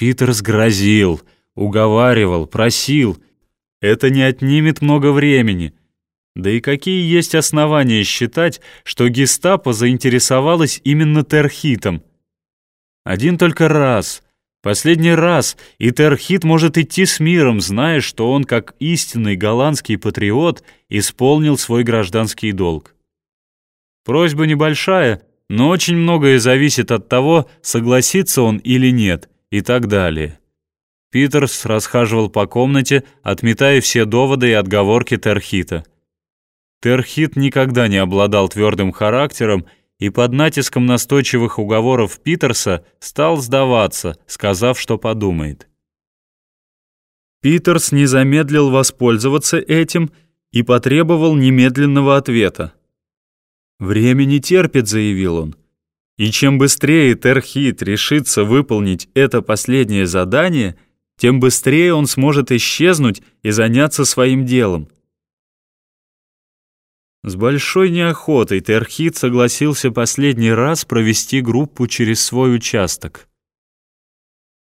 Питерс грозил, уговаривал, просил. Это не отнимет много времени. Да и какие есть основания считать, что гестапо заинтересовалось именно Терхитом? Один только раз, последний раз, и Терхит может идти с миром, зная, что он, как истинный голландский патриот, исполнил свой гражданский долг. Просьба небольшая, но очень многое зависит от того, согласится он или нет, и так далее. Питерс расхаживал по комнате, отметая все доводы и отговорки Терхита. Терхит никогда не обладал твердым характером и под натиском настойчивых уговоров Питерса стал сдаваться, сказав, что подумает. Питерс не замедлил воспользоваться этим и потребовал немедленного ответа. «Время не терпит», — заявил он. «И чем быстрее Терхит решится выполнить это последнее задание, тем быстрее он сможет исчезнуть и заняться своим делом». С большой неохотой Терхит согласился последний раз провести группу через свой участок.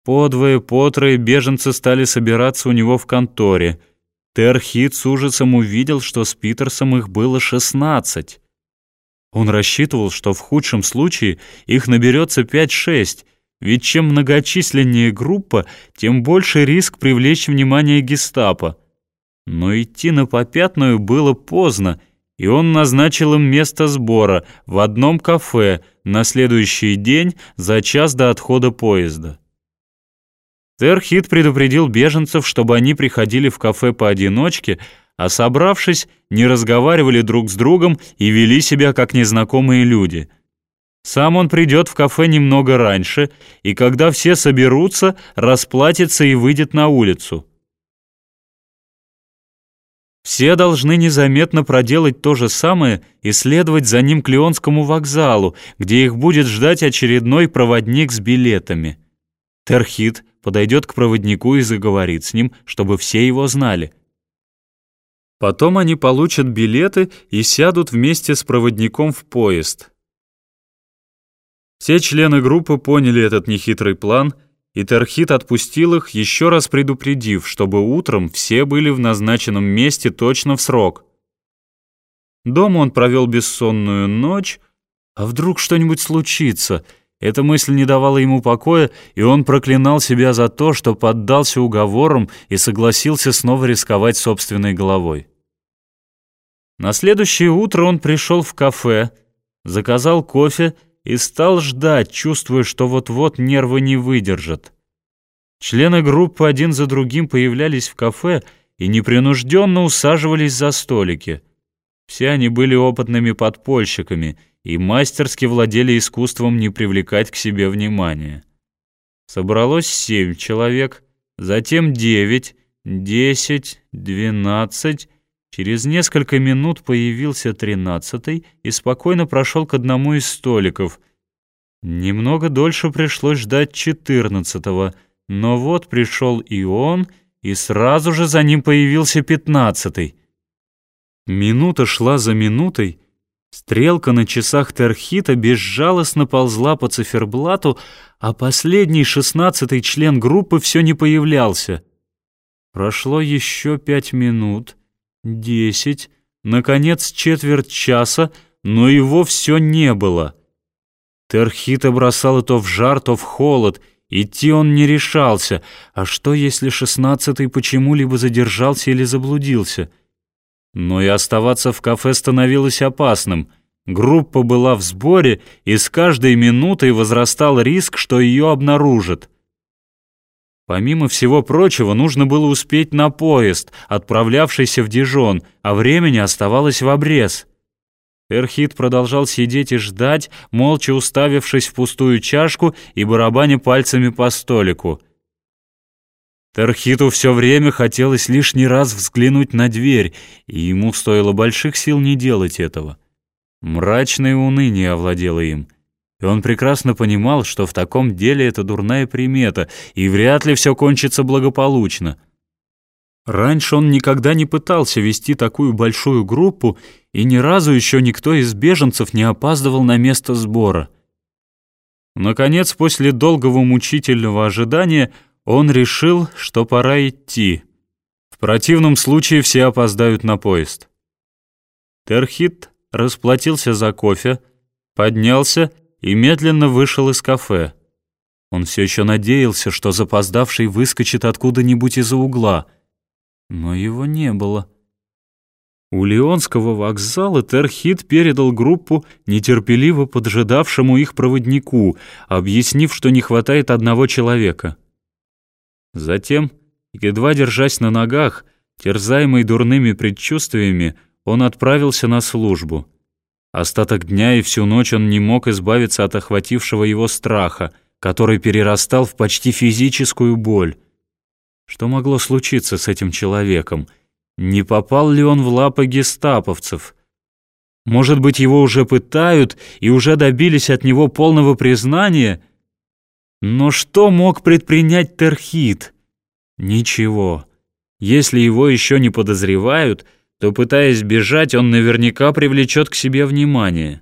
Подвое, потрое беженцы стали собираться у него в конторе. Терхит с ужасом увидел, что с Питерсом их было шестнадцать. Он рассчитывал, что в худшем случае их наберется пять-шесть, ведь чем многочисленнее группа, тем больше риск привлечь внимание гестапо. Но идти на попятную было поздно, и он назначил им место сбора в одном кафе на следующий день за час до отхода поезда. Терхит предупредил беженцев, чтобы они приходили в кафе поодиночке, а собравшись, не разговаривали друг с другом и вели себя как незнакомые люди. Сам он придет в кафе немного раньше, и когда все соберутся, расплатится и выйдет на улицу. Все должны незаметно проделать то же самое и следовать за ним к Леонскому вокзалу, где их будет ждать очередной проводник с билетами. Терхит подойдет к проводнику и заговорит с ним, чтобы все его знали. Потом они получат билеты и сядут вместе с проводником в поезд. Все члены группы поняли этот нехитрый план — и Терхит отпустил их, еще раз предупредив, чтобы утром все были в назначенном месте точно в срок. Дома он провел бессонную ночь, а вдруг что-нибудь случится? Эта мысль не давала ему покоя, и он проклинал себя за то, что поддался уговорам и согласился снова рисковать собственной головой. На следующее утро он пришел в кафе, заказал кофе и стал ждать, чувствуя, что вот-вот нервы не выдержат. Члены группы один за другим появлялись в кафе и непринужденно усаживались за столики. Все они были опытными подпольщиками и мастерски владели искусством не привлекать к себе внимания. Собралось семь человек, затем девять, десять, двенадцать, Через несколько минут появился тринадцатый и спокойно прошел к одному из столиков. Немного дольше пришлось ждать четырнадцатого, но вот пришел и он, и сразу же за ним появился пятнадцатый. Минута шла за минутой, стрелка на часах Терхита безжалостно ползла по циферблату, а последний шестнадцатый член группы все не появлялся. Прошло еще пять минут — десять, наконец четверть часа, но его все не было. Терхита бросала то в жар, то в холод, идти он не решался, а что, если шестнадцатый почему-либо задержался или заблудился? Но и оставаться в кафе становилось опасным. Группа была в сборе, и с каждой минутой возрастал риск, что ее обнаружат. Помимо всего прочего, нужно было успеть на поезд, отправлявшийся в Дижон, а времени оставалось в обрез. Эрхит продолжал сидеть и ждать, молча уставившись в пустую чашку и барабаня пальцами по столику. Терхиту все время хотелось лишний раз взглянуть на дверь, и ему стоило больших сил не делать этого. Мрачное уныние овладело им — и он прекрасно понимал, что в таком деле это дурная примета, и вряд ли все кончится благополучно. Раньше он никогда не пытался вести такую большую группу, и ни разу еще никто из беженцев не опаздывал на место сбора. Наконец, после долгого мучительного ожидания, Он решил, что пора идти. В противном случае все опоздают на поезд. Терхит расплатился за кофе, поднялся и медленно вышел из кафе. Он все еще надеялся, что запоздавший выскочит откуда-нибудь из-за угла, но его не было. У Леонского вокзала Терхит передал группу нетерпеливо поджидавшему их проводнику, объяснив, что не хватает одного человека. Затем, едва держась на ногах, терзаемый дурными предчувствиями, он отправился на службу. Остаток дня и всю ночь он не мог избавиться от охватившего его страха, который перерастал в почти физическую боль. Что могло случиться с этим человеком? Не попал ли он в лапы гестаповцев? Может быть, его уже пытают и уже добились от него полного признания? Но что мог предпринять Терхит? Ничего. Если его еще не подозревают — то, пытаясь бежать, он наверняка привлечет к себе внимание.